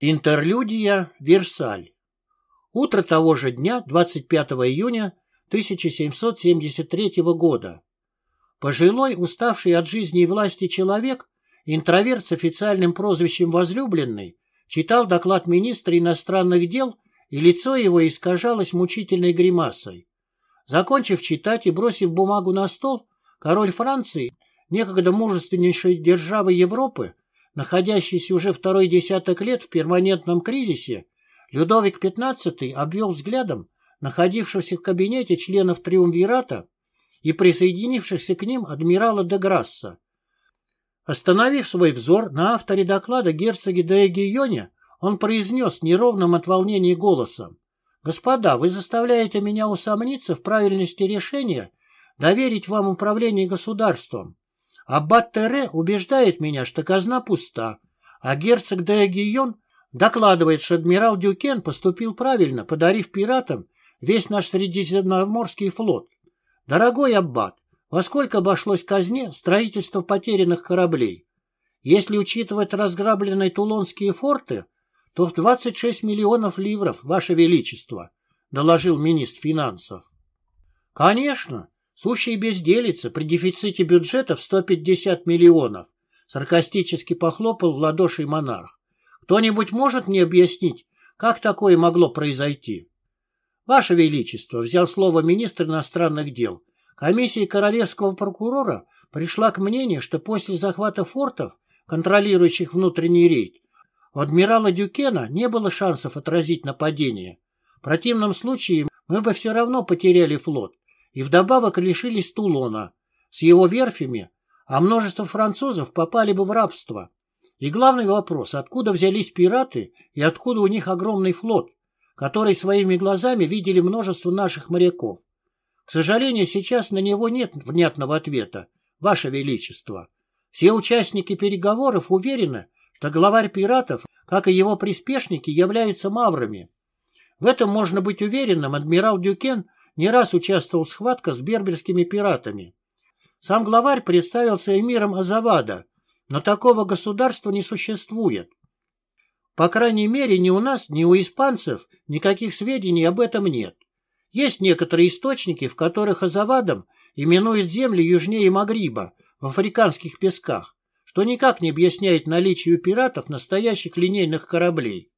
Интерлюдия Версаль. Утро того же дня, 25 июня 1773 года. Пожилой, уставший от жизни и власти человек, интроверт с официальным прозвищем «возлюбленный», читал доклад министра иностранных дел, и лицо его искажалось мучительной гримасой. Закончив читать и бросив бумагу на стол, король Франции, некогда мужественнейшей державы Европы, находящийся уже второй десяток лет в перманентном кризисе, Людовик XV обвел взглядом находившихся в кабинете членов Триумвирата и присоединившихся к ним адмирала де Грасса. Остановив свой взор на авторе доклада герцоге де Эгионе, он произнес неровным от волнения голосом. «Господа, вы заставляете меня усомниться в правильности решения доверить вам управление государством. Аббат Тере убеждает меня, что казна пуста, а герцог де Эгион докладывает, что адмирал Дюкен поступил правильно, подарив пиратам весь наш Средиземноморский флот. Дорогой Аббат, во сколько обошлось казне строительство потерянных кораблей? Если учитывать разграбленные тулонские форты, то в 26 миллионов ливров, Ваше Величество, доложил министр финансов. Конечно, Сущая безделица при дефиците бюджета в 150 миллионов. Саркастически похлопал в ладоши монарх. Кто-нибудь может мне объяснить, как такое могло произойти? Ваше Величество, взял слово министр иностранных дел, комиссия королевского прокурора пришла к мнению, что после захвата фортов, контролирующих внутренний рейд, у адмирала Дюкена не было шансов отразить нападение. В противном случае мы бы все равно потеряли флот, и вдобавок лишились Тулона с его верфями, а множество французов попали бы в рабство. И главный вопрос, откуда взялись пираты и откуда у них огромный флот, который своими глазами видели множество наших моряков. К сожалению, сейчас на него нет внятного ответа, Ваше Величество. Все участники переговоров уверены, что главарь пиратов, как и его приспешники, являются маврами. В этом можно быть уверенным адмирал Дюкен не раз участвовал в схватках с берберскими пиратами. Сам главарь представился эмиром Азавада, но такого государства не существует. По крайней мере, ни у нас, ни у испанцев никаких сведений об этом нет. Есть некоторые источники, в которых Азавадом именуют земли южнее Магриба, в африканских песках, что никак не объясняет наличие у пиратов настоящих линейных кораблей.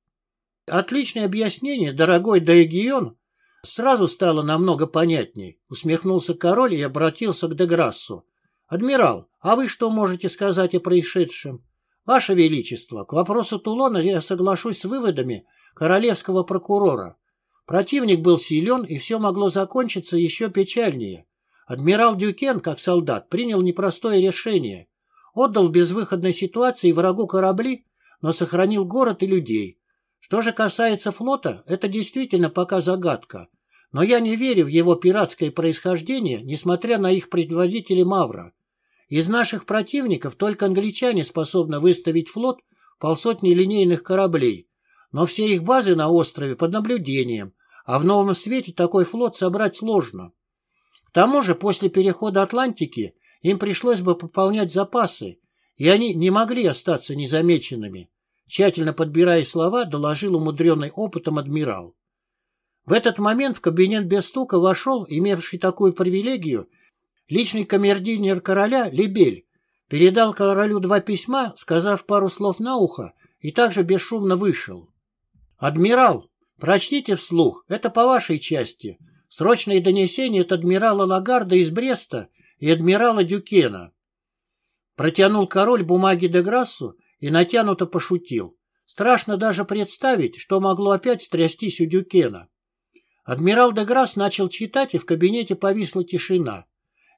Отличное объяснение, дорогой Дайгион, Сразу стало намного понятней. Усмехнулся король и обратился к Деграссу. «Адмирал, а вы что можете сказать о происшедшем?» «Ваше Величество, к вопросу Тулона я соглашусь с выводами королевского прокурора. Противник был силен, и все могло закончиться еще печальнее. Адмирал Дюкен, как солдат, принял непростое решение. Отдал в безвыходной ситуации врагу корабли, но сохранил город и людей. Что же касается флота, это действительно пока загадка. Но я не верю в его пиратское происхождение, несмотря на их предводителя Мавра. Из наших противников только англичане способны выставить флот полсотни линейных кораблей, но все их базы на острове под наблюдением, а в новом свете такой флот собрать сложно. К тому же после перехода Атлантики им пришлось бы пополнять запасы, и они не могли остаться незамеченными. Тщательно подбирая слова, доложил умудренный опытом адмирал. В этот момент в кабинет без стука вошел, имевший такую привилегию, личный камердинер короля Лебель, передал королю два письма, сказав пару слов на ухо, и также бесшумно вышел. «Адмирал, прочтите вслух, это по вашей части. Срочное донесение от адмирала Лагарда из Бреста и адмирала Дюкена». Протянул король бумаги де Грассу и натянуто пошутил. Страшно даже представить, что могло опять стрястись у Дюкена. Адмирал де Грасс начал читать, и в кабинете повисла тишина.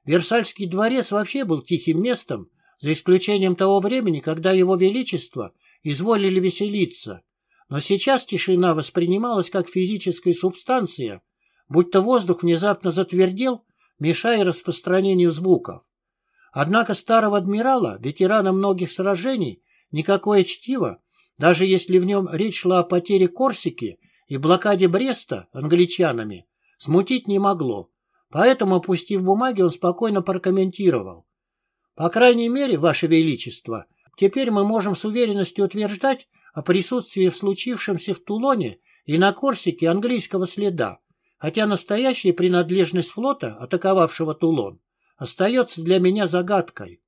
Версальский дворец вообще был тихим местом, за исключением того времени, когда его величество изволили веселиться. Но сейчас тишина воспринималась как физическая субстанция, будто воздух внезапно затвердел, мешая распространению звуков. Однако старого адмирала, ветерана многих сражений, никакое чтиво, даже если в нем речь шла о потере Корсики и блокаде Бреста англичанами смутить не могло, поэтому, опустив бумаги, он спокойно прокомментировал. «По крайней мере, Ваше Величество, теперь мы можем с уверенностью утверждать о присутствии в случившемся в Тулоне и на Корсике английского следа, хотя настоящая принадлежность флота, атаковавшего Тулон, остается для меня загадкой.